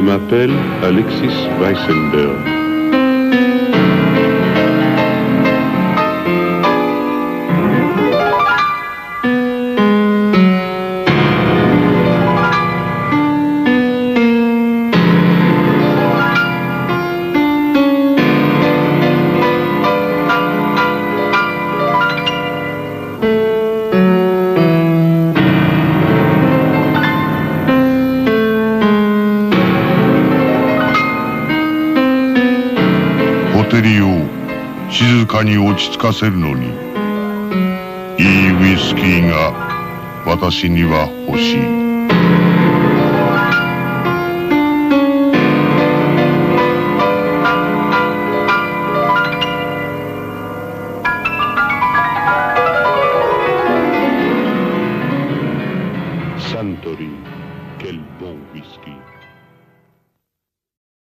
Je m'appelle Alexis Weissenberg. テリを静かに落ち着かせるのにいいウイスキーが私には欲しいサントリー、ケルボンウイスキー。